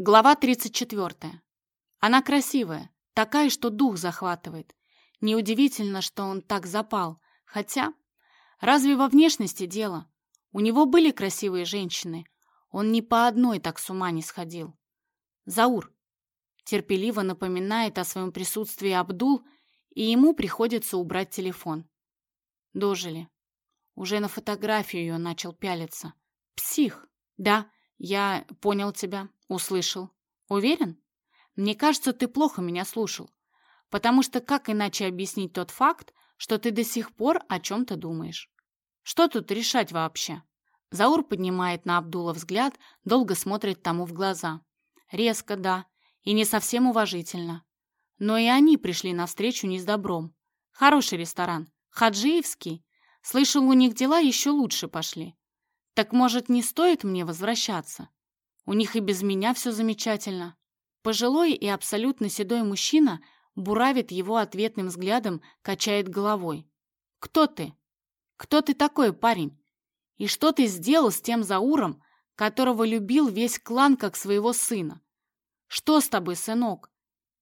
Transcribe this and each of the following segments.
Глава 34. Она красивая, такая, что дух захватывает. Неудивительно, что он так запал. Хотя, разве во внешности дело? У него были красивые женщины. Он ни по одной так с ума не сходил. Заур терпеливо напоминает о своем присутствии Абдул, и ему приходится убрать телефон. Дожили. Уже на фотографию ее начал пялиться. Псих. Да, я понял тебя, услышал. Уверен? Мне кажется, ты плохо меня слушал. Потому что как иначе объяснить тот факт, что ты до сих пор о чем-то думаешь? Что тут решать вообще? Заур поднимает на Абдула взгляд, долго смотрит тому в глаза. Резко, да, и не совсем уважительно. Но и они пришли навстречу не с добром. Хороший ресторан, хаджиевский. Слышал, у них дела еще лучше пошли. Так, может, не стоит мне возвращаться? У них и без меня все замечательно. Пожилой и абсолютно седой мужчина буравит его ответным взглядом, качает головой. «Кто ты? Кто ты такой, парень? И что ты сделал с тем Зауром, которого любил весь клан как своего сына? Что с тобой, сынок?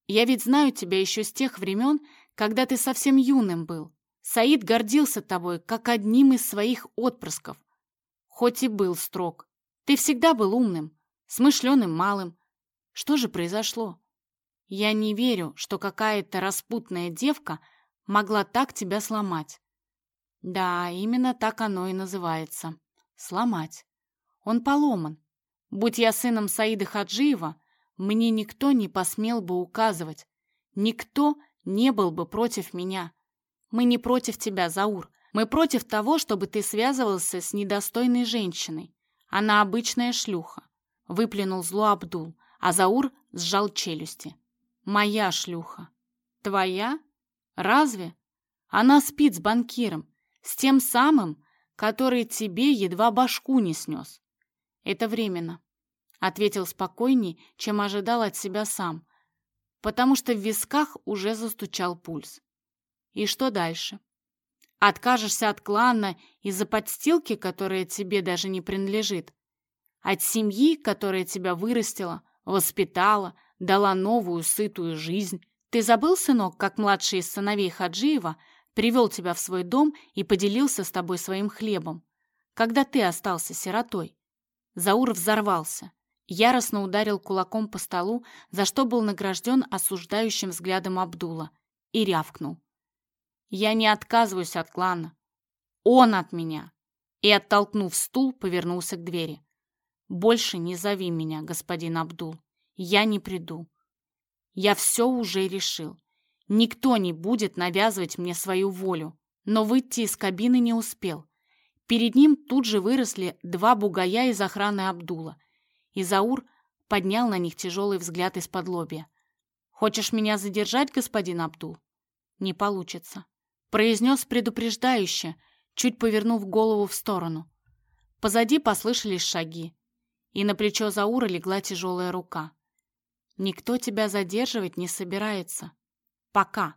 Я ведь знаю тебя еще с тех времен, когда ты совсем юным был. Саид гордился тобой, как одним из своих отпрысков хоть и был строг. Ты всегда был умным, смышленым малым. Что же произошло? Я не верю, что какая-то распутная девка могла так тебя сломать. Да, именно так оно и называется. Сломать. Он поломан. Будь я сыном Саида Хаджиева, мне никто не посмел бы указывать. Никто не был бы против меня. Мы не против тебя, Заур. Мы против того, чтобы ты связывался с недостойной женщиной. Она обычная шлюха. Выплюнул зло Абдул, а Заур сжал челюсти. Моя шлюха. Твоя? Разве? Она спит с банкиром, с тем самым, который тебе едва башку не снес. Это временно, ответил спокойней, чем ожидал от себя сам, потому что в висках уже застучал пульс. И что дальше? Откажешься от клана из-за подстилки, которая тебе даже не принадлежит. От семьи, которая тебя вырастила, воспитала, дала новую сытую жизнь. Ты забыл, сынок, как младший из сыновей Хаджиева привел тебя в свой дом и поделился с тобой своим хлебом, когда ты остался сиротой? Заур взорвался, яростно ударил кулаком по столу, за что был награжден осуждающим взглядом Абдула, и рявкнул. Я не отказываюсь от клана. Он от меня. И, оттолкнув стул, повернулся к двери. Больше не зови меня, господин Абдул. Я не приду. Я все уже решил. Никто не будет навязывать мне свою волю. Но выйти из кабины не успел. Перед ним тут же выросли два бугая из охраны Абдула. И Заур поднял на них тяжелый взгляд из-под лобья. «Хочешь меня задержать, господин Абдул?» «Не получится произнес предупреждающе, чуть повернув голову в сторону. Позади послышались шаги, и на плечо Заура легла тяжелая рука. «Никто тебя задерживать не собирается. Пока.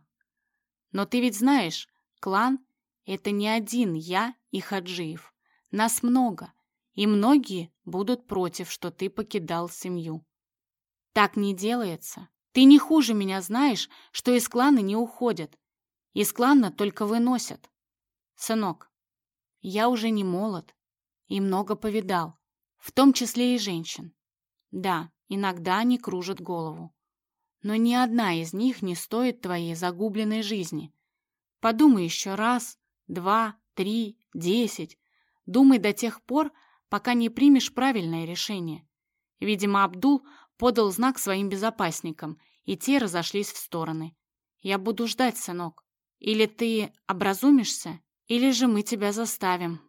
Но ты ведь знаешь, клан — это не один я и Хаджиев. Нас много, и многие будут против, что ты покидал семью. Так не делается. Ты не хуже меня знаешь, что из клана не уходят. Из клана только выносят. Сынок, я уже не молод и много повидал, в том числе и женщин. Да, иногда они кружат голову. Но ни одна из них не стоит твоей загубленной жизни. Подумай еще раз, два, три, десять. Думай до тех пор, пока не примешь правильное решение. Видимо, Абдул подал знак своим безопасникам, и те разошлись в стороны. Я буду ждать, сынок. Или ты образумишься, или же мы тебя заставим.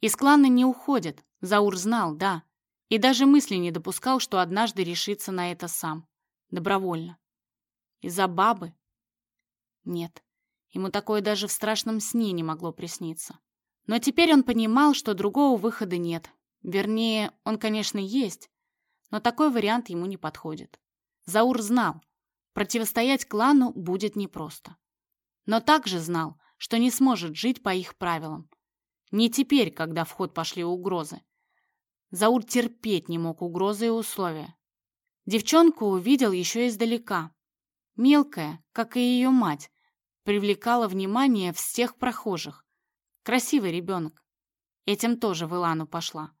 Из клана не уходят, Заур знал, да. И даже мысли не допускал, что однажды решится на это сам. Добровольно. Из-за бабы? Нет. Ему такое даже в страшном сне не могло присниться. Но теперь он понимал, что другого выхода нет. Вернее, он, конечно, есть, но такой вариант ему не подходит. Заур знал, противостоять клану будет непросто но также знал, что не сможет жить по их правилам. Не теперь, когда в ход пошли угрозы. Заур терпеть не мог угрозы и условия. Девчонку увидел еще издалека. Мелкая, как и ее мать, привлекала внимание всех прохожих. Красивый ребенок. Этим тоже в Илану пошла.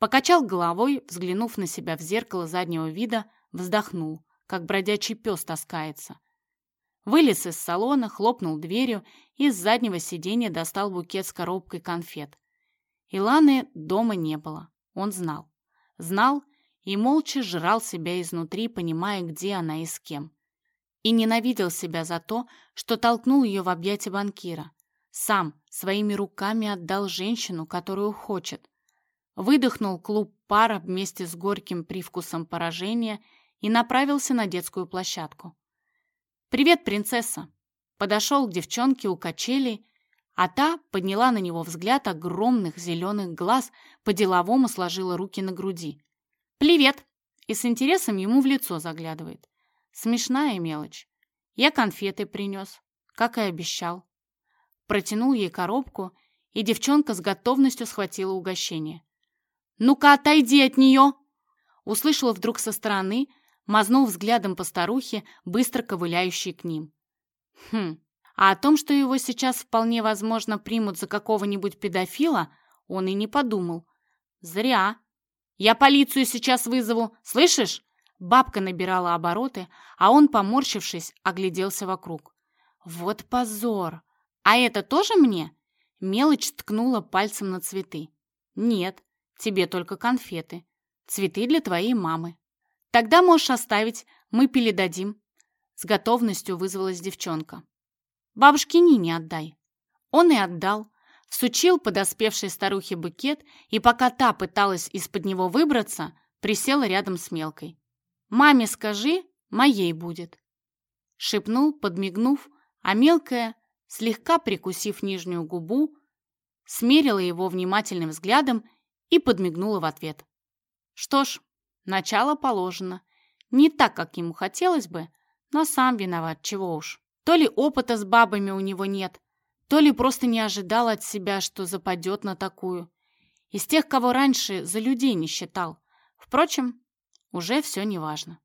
Покачал головой, взглянув на себя в зеркало заднего вида, вздохнул, как бродячий пес таскается. Вылез из салона, хлопнул дверью и с заднего сиденья достал букет с коробкой конфет. Иланы дома не было, он знал. Знал и молча жрал себя изнутри, понимая, где она и с кем. И ненавидел себя за то, что толкнул ее в объятия банкира. Сам своими руками отдал женщину, которую хочет. Выдохнул клуб пара вместе с горьким привкусом поражения и направился на детскую площадку. «Привет, принцесса!» Подошел к девчонке у качелей, а та подняла на него взгляд огромных зеленых глаз, по-деловому сложила руки на груди. «Привет!» И с интересом ему в лицо заглядывает. Смешная мелочь. Я конфеты принес, как и обещал. Протянул ей коробку, и девчонка с готовностью схватила угощение. «Ну-ка, отойди от нее!» Услышала вдруг со стороны, мазнул взглядом по старухе, быстро ковыляющей к ним. Хм, а о том, что его сейчас вполне возможно примут за какого-нибудь педофила, он и не подумал. Зря. Я полицию сейчас вызову, слышишь? Бабка набирала обороты, а он, поморщившись, огляделся вокруг. Вот позор! А это тоже мне? Мелочь ткнула пальцем на цветы. Нет, тебе только конфеты. Цветы для твоей мамы. Тогда можешь оставить, мы передадим. С готовностью вызвалась девчонка. Бабушке Нине отдай. Он и отдал. Всучил подоспевшей старухе букет, и пока та пыталась из-под него выбраться, присела рядом с мелкой. «Маме скажи, моей будет», — шепнул, подмигнув, а мелкая, слегка прикусив нижнюю губу, смерила его внимательным взглядом и подмигнула в ответ. Что ж, Начало положено. Не так, как ему хотелось бы, но сам виноват, чего уж. То ли опыта с бабами у него нет, то ли просто не ожидал от себя, что западет на такую. Из тех, кого раньше за людей не считал. Впрочем, уже все неважно.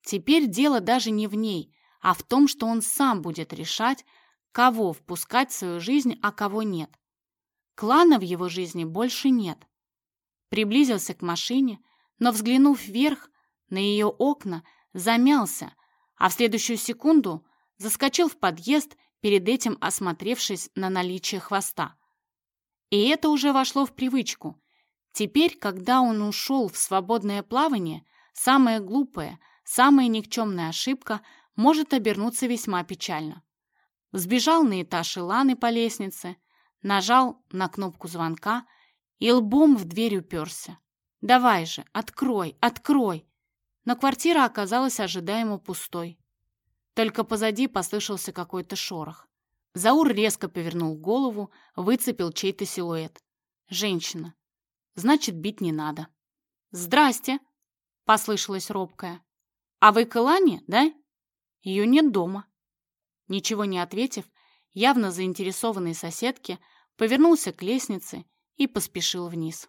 Теперь дело даже не в ней, а в том, что он сам будет решать, кого впускать в свою жизнь, а кого нет. Клана в его жизни больше нет. Приблизился к машине, но, взглянув вверх на ее окна, замялся, а в следующую секунду заскочил в подъезд, перед этим осмотревшись на наличие хвоста. И это уже вошло в привычку. Теперь, когда он ушел в свободное плавание, самая глупая, самая никчемная ошибка может обернуться весьма печально. Сбежал на этаж Иланы по лестнице, нажал на кнопку звонка и лбом в дверь уперся. Давай же, открой, открой!» Но квартира оказалась ожидаемо пустой. Только позади послышался какой-то шорох. Заур резко повернул голову, выцепил чей-то силуэт. Женщина. Значит, бить не надо. «Здрасте!» — послышалась робкая. «А вы к Илане, да? Ее нет дома». Ничего не ответив, явно заинтересованной соседке, повернулся к лестнице и поспешил вниз.